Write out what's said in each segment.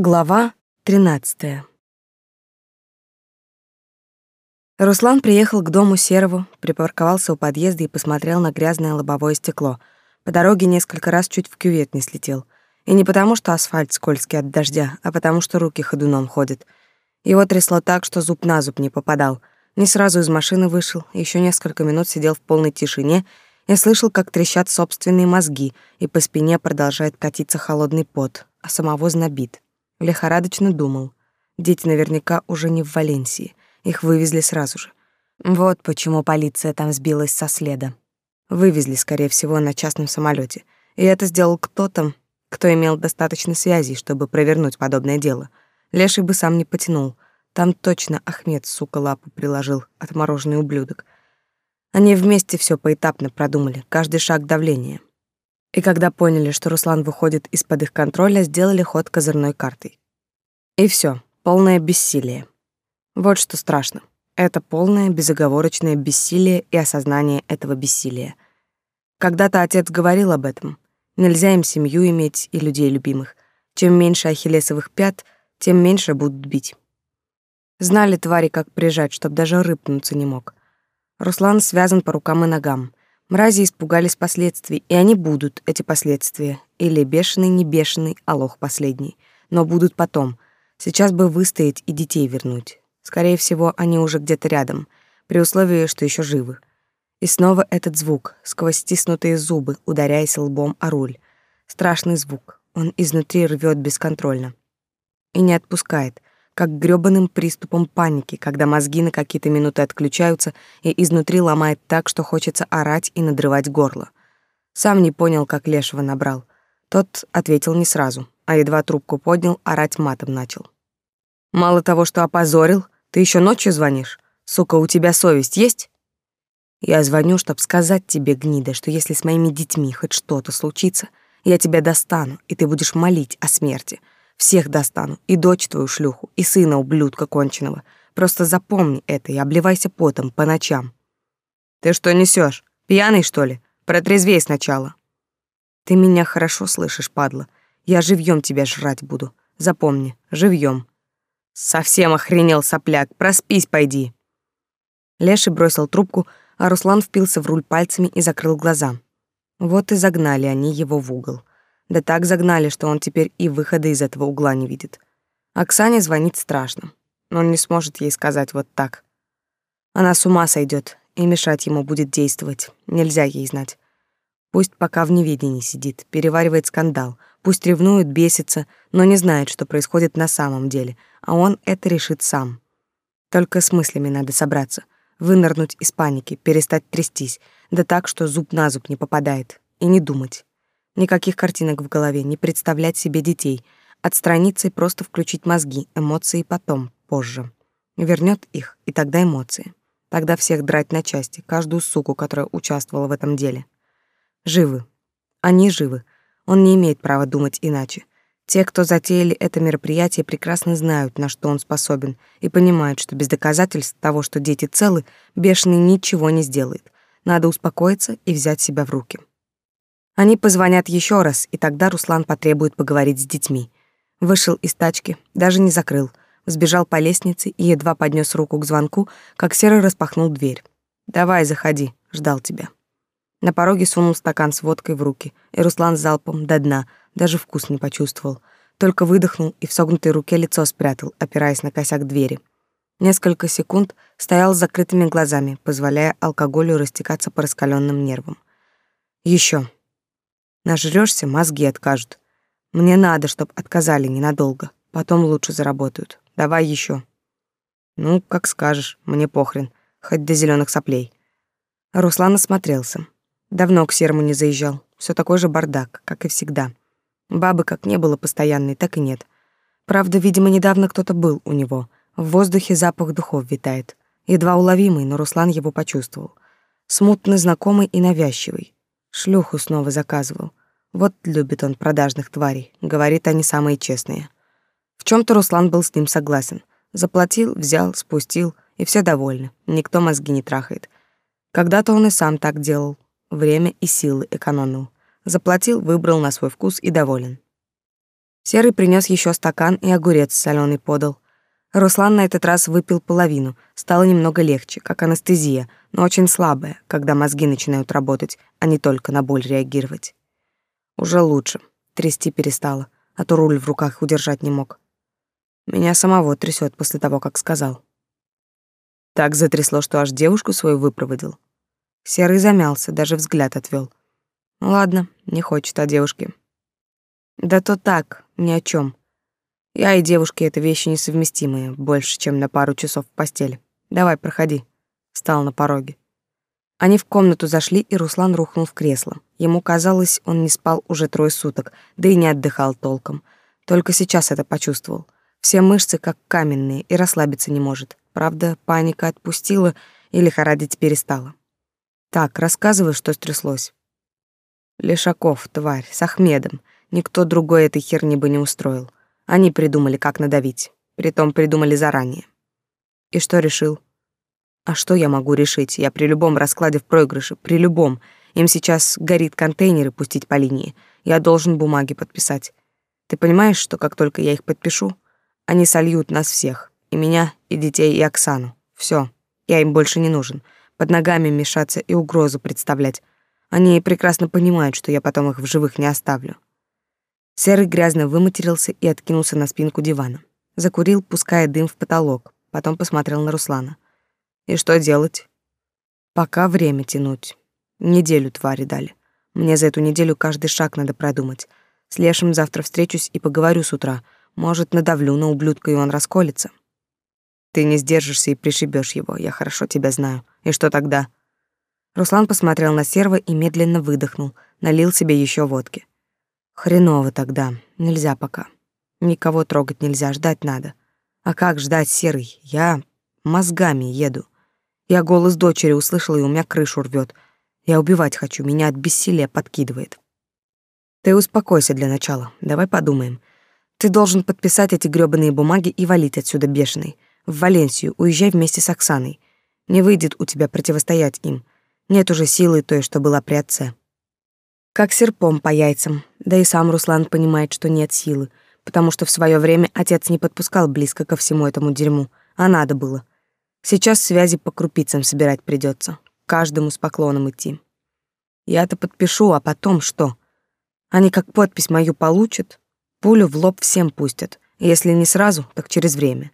Глава 13. Руслан приехал к дому Серову, припарковался у подъезда и посмотрел на грязное лобовое стекло. По дороге несколько раз чуть в кювет не слетел. И не потому, что асфальт скользкий от дождя, а потому, что руки ходуном ходят. Его трясло так, что зуб на зуб не попадал. Не сразу из машины вышел, еще несколько минут сидел в полной тишине и слышал, как трещат собственные мозги, и по спине продолжает катиться холодный пот, а самого знобит. Лихорадочно думал. Дети наверняка уже не в Валенсии. Их вывезли сразу же. Вот почему полиция там сбилась со следа. Вывезли, скорее всего, на частном самолете. И это сделал кто-то, кто имел достаточно связей, чтобы провернуть подобное дело. Леший бы сам не потянул. Там точно Ахмед, сука, лапу приложил, отмороженный ублюдок. Они вместе все поэтапно продумали, каждый шаг давления. И когда поняли, что Руслан выходит из-под их контроля, сделали ход козырной картой. И все, полное бессилие. Вот что страшно. Это полное безоговорочное бессилие и осознание этого бессилия. Когда-то отец говорил об этом. Нельзя им семью иметь и людей любимых. Чем меньше ахиллесовых пят, тем меньше будут бить. Знали твари, как прижать, чтоб даже рыпнуться не мог. Руслан связан по рукам и ногам. Мрази испугались последствий, и они будут, эти последствия. Или бешеный, не бешеный, а лох последний. Но будут потом. Сейчас бы выстоять и детей вернуть. Скорее всего, они уже где-то рядом, при условии, что еще живы. И снова этот звук, сквозь стиснутые зубы, ударяясь лбом о руль. Страшный звук. Он изнутри рвет бесконтрольно. И не отпускает как грёбаным приступом паники, когда мозги на какие-то минуты отключаются и изнутри ломает так, что хочется орать и надрывать горло. Сам не понял, как Лешего набрал. Тот ответил не сразу, а едва трубку поднял, орать матом начал. «Мало того, что опозорил, ты еще ночью звонишь? Сука, у тебя совесть есть?» «Я звоню, чтобы сказать тебе, гнида, что если с моими детьми хоть что-то случится, я тебя достану, и ты будешь молить о смерти» Всех достану, и дочь твою шлюху, и сына ублюдка конченого. Просто запомни это и обливайся потом по ночам. Ты что несешь? Пьяный, что ли? Протрезвей сначала. Ты меня хорошо слышишь, падла. Я живьем тебя жрать буду. Запомни, живьем. Совсем охренел сопляк, проспись пойди. Леший бросил трубку, а Руслан впился в руль пальцами и закрыл глаза. Вот и загнали они его в угол. Да так загнали, что он теперь и выхода из этого угла не видит. Оксане звонить страшно. Но он не сможет ей сказать вот так. Она с ума сойдет, и мешать ему будет действовать. Нельзя ей знать. Пусть пока в неведении сидит, переваривает скандал, пусть ревнует, бесится, но не знает, что происходит на самом деле, а он это решит сам. Только с мыслями надо собраться, вынырнуть из паники, перестать трястись, да так, что зуб на зуб не попадает, и не думать. Никаких картинок в голове, не представлять себе детей. Отстраниться и просто включить мозги, эмоции потом, позже. Вернет их, и тогда эмоции. Тогда всех драть на части, каждую суку, которая участвовала в этом деле. Живы. Они живы. Он не имеет права думать иначе. Те, кто затеяли это мероприятие, прекрасно знают, на что он способен, и понимают, что без доказательств того, что дети целы, бешеный ничего не сделает. Надо успокоиться и взять себя в руки. Они позвонят еще раз, и тогда Руслан потребует поговорить с детьми. Вышел из тачки, даже не закрыл, сбежал по лестнице и едва поднес руку к звонку, как Серый распахнул дверь. «Давай, заходи, ждал тебя». На пороге сунул стакан с водкой в руки, и Руслан залпом до дна, даже вкус не почувствовал. Только выдохнул и в согнутой руке лицо спрятал, опираясь на косяк двери. Несколько секунд стоял с закрытыми глазами, позволяя алкоголю растекаться по раскаленным нервам. Еще. Нажрёшься, мозги откажут. Мне надо, чтоб отказали ненадолго. Потом лучше заработают. Давай еще. Ну, как скажешь, мне похрен. Хоть до зеленых соплей. Руслан осмотрелся. Давно к Серому не заезжал. Все такой же бардак, как и всегда. Бабы как не было постоянной, так и нет. Правда, видимо, недавно кто-то был у него. В воздухе запах духов витает. Едва уловимый, но Руслан его почувствовал. Смутно знакомый и навязчивый. Шлюху снова заказывал. Вот любит он продажных тварей, говорит, они самые честные. В чем то Руслан был с ним согласен. Заплатил, взял, спустил, и все довольны. Никто мозги не трахает. Когда-то он и сам так делал. Время и силы экономил. Заплатил, выбрал на свой вкус и доволен. Серый принес еще стакан и огурец соленый подал. Руслан на этот раз выпил половину. Стало немного легче, как анестезия, но очень слабая, когда мозги начинают работать, а не только на боль реагировать. Уже лучше. Трясти перестало, а то руль в руках удержать не мог. Меня самого трясет после того, как сказал. Так затрясло, что аж девушку свою выпроводил. Серый замялся, даже взгляд отвел. Ну ладно, не хочет о девушке. Да то так, ни о чем. Я и девушки — это вещи несовместимые, больше, чем на пару часов в постели. Давай, проходи. Стал на пороге. Они в комнату зашли, и Руслан рухнул в кресло. Ему казалось, он не спал уже трое суток, да и не отдыхал толком. Только сейчас это почувствовал. Все мышцы как каменные, и расслабиться не может. Правда, паника отпустила и лихорадить перестала. Так, рассказывай, что стряслось. Лешаков, тварь, с Ахмедом. Никто другой этой херни бы не устроил. Они придумали, как надавить. Притом придумали заранее. И что решил? А что я могу решить? Я при любом раскладе в проигрыше, при любом. Им сейчас горит контейнеры пустить по линии. Я должен бумаги подписать. Ты понимаешь, что как только я их подпишу, они сольют нас всех. И меня, и детей, и Оксану. Все. Я им больше не нужен. Под ногами мешаться и угрозу представлять. Они прекрасно понимают, что я потом их в живых не оставлю. Серый грязно выматерился и откинулся на спинку дивана. Закурил, пуская дым в потолок. Потом посмотрел на Руслана. «И что делать?» «Пока время тянуть. Неделю твари дали. Мне за эту неделю каждый шаг надо продумать. С Лешим завтра встречусь и поговорю с утра. Может, надавлю на ублюдка, и он расколется. Ты не сдержишься и пришибешь его, я хорошо тебя знаю. И что тогда?» Руслан посмотрел на Серва и медленно выдохнул, налил себе еще водки. Хреново тогда, нельзя пока. Никого трогать нельзя, ждать надо. А как ждать, Серый? Я мозгами еду. Я голос дочери услышала, и у меня крышу рвет. Я убивать хочу, меня от бессилия подкидывает. Ты успокойся для начала, давай подумаем. Ты должен подписать эти грёбаные бумаги и валить отсюда бешеный. В Валенсию уезжай вместе с Оксаной. Не выйдет у тебя противостоять им. Нет уже силы той, что была при отце. Как серпом по яйцам. Да и сам Руслан понимает, что нет силы, потому что в свое время отец не подпускал близко ко всему этому дерьму, а надо было. Сейчас связи по крупицам собирать придется, каждому с поклоном идти. Я-то подпишу, а потом что? Они как подпись мою получат, пулю в лоб всем пустят. Если не сразу, так через время.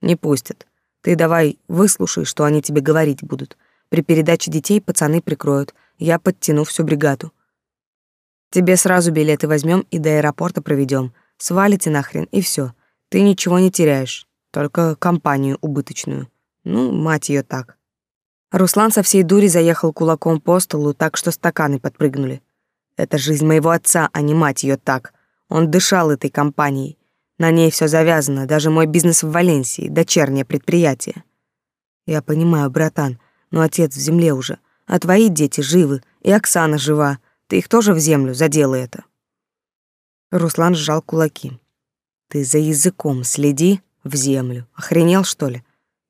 Не пустят. Ты давай выслушай, что они тебе говорить будут. При передаче детей пацаны прикроют. Я подтяну всю бригаду. Тебе сразу билеты возьмем и до аэропорта проведем. Свалите нахрен, и все. Ты ничего не теряешь, только компанию убыточную. Ну, мать ее так. Руслан со всей дури заехал кулаком по столу, так что стаканы подпрыгнули. Это жизнь моего отца, а не мать ее так. Он дышал этой компанией. На ней все завязано, даже мой бизнес в Валенсии, дочернее предприятие. Я понимаю, братан, но отец в земле уже, а твои дети живы, и Оксана жива, ты их тоже в землю задела это. Руслан сжал кулаки. Ты за языком следи в землю. Охренел, что ли?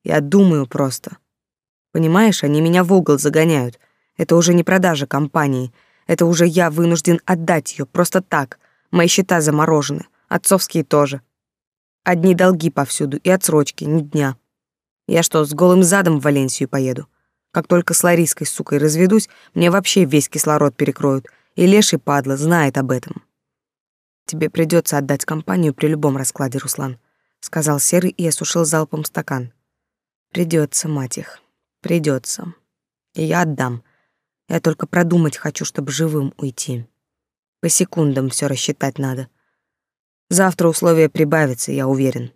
Я думаю просто. Понимаешь, они меня в угол загоняют. Это уже не продажа компании. Это уже я вынужден отдать ее просто так. Мои счета заморожены. Отцовские тоже. Одни долги повсюду и отсрочки, ни дня. Я что, с голым задом в Валенсию поеду? Как только с Лариской, сукой, разведусь, мне вообще весь кислород перекроют. И леший падла знает об этом. Тебе придется отдать компанию при любом раскладе, Руслан, сказал Серый и осушил залпом стакан. Придется, мать их. Придется. И я отдам. Я только продумать хочу, чтобы живым уйти. По секундам все рассчитать надо. Завтра условия прибавятся, я уверен.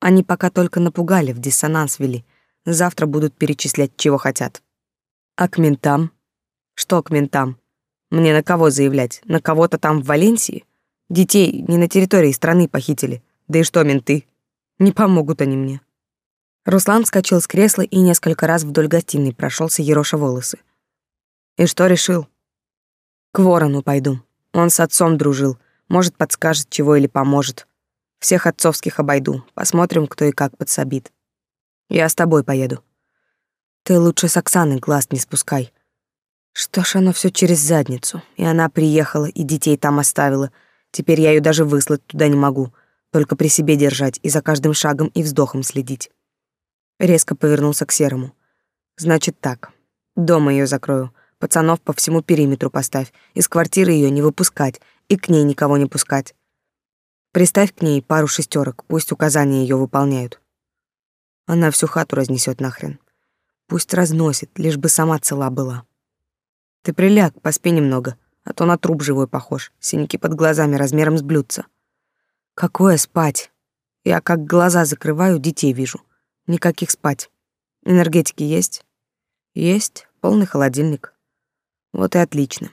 Они пока только напугали, в диссонанс вели — Завтра будут перечислять, чего хотят. А к ментам? Что к ментам? Мне на кого заявлять? На кого-то там в Валенсии? Детей не на территории страны похитили. Да и что менты? Не помогут они мне. Руслан вскочил с кресла и несколько раз вдоль гостиной прошелся ероша волосы. И что решил? К ворону пойду. Он с отцом дружил. Может, подскажет чего или поможет. Всех отцовских обойду. Посмотрим, кто и как подсобит. Я с тобой поеду. Ты лучше с Оксаны глаз не спускай. Что ж оно все через задницу. И она приехала, и детей там оставила. Теперь я ее даже выслать туда не могу, только при себе держать и за каждым шагом и вздохом следить. Резко повернулся к Серому. Значит так, дома ее закрою, пацанов по всему периметру поставь, из квартиры ее не выпускать и к ней никого не пускать. Приставь к ней пару шестерок, пусть указания ее выполняют. Она всю хату разнесет нахрен. Пусть разносит, лишь бы сама цела была. Ты приляг, поспи немного, а то на труп живой похож, синяки под глазами размером с блюдца. Какое спать? Я как глаза закрываю, детей вижу. Никаких спать. Энергетики есть? Есть, полный холодильник. Вот и отлично.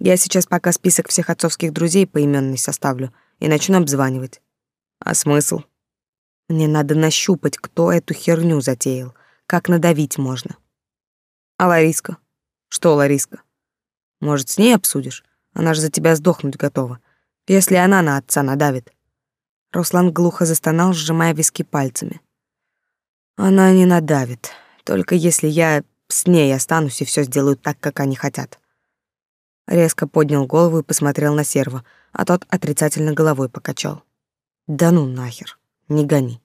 Я сейчас пока список всех отцовских друзей поименный составлю и начну обзванивать. А смысл? Мне надо нащупать, кто эту херню затеял, как надавить можно. А Лариска? Что, Лариска? Может, с ней обсудишь? Она же за тебя сдохнуть готова. Если она на отца надавит. Руслан глухо застонал, сжимая виски пальцами. Она не надавит, только если я с ней останусь и все сделаю так, как они хотят. Резко поднял голову и посмотрел на серва, а тот отрицательно головой покачал. Да ну нахер, не гони.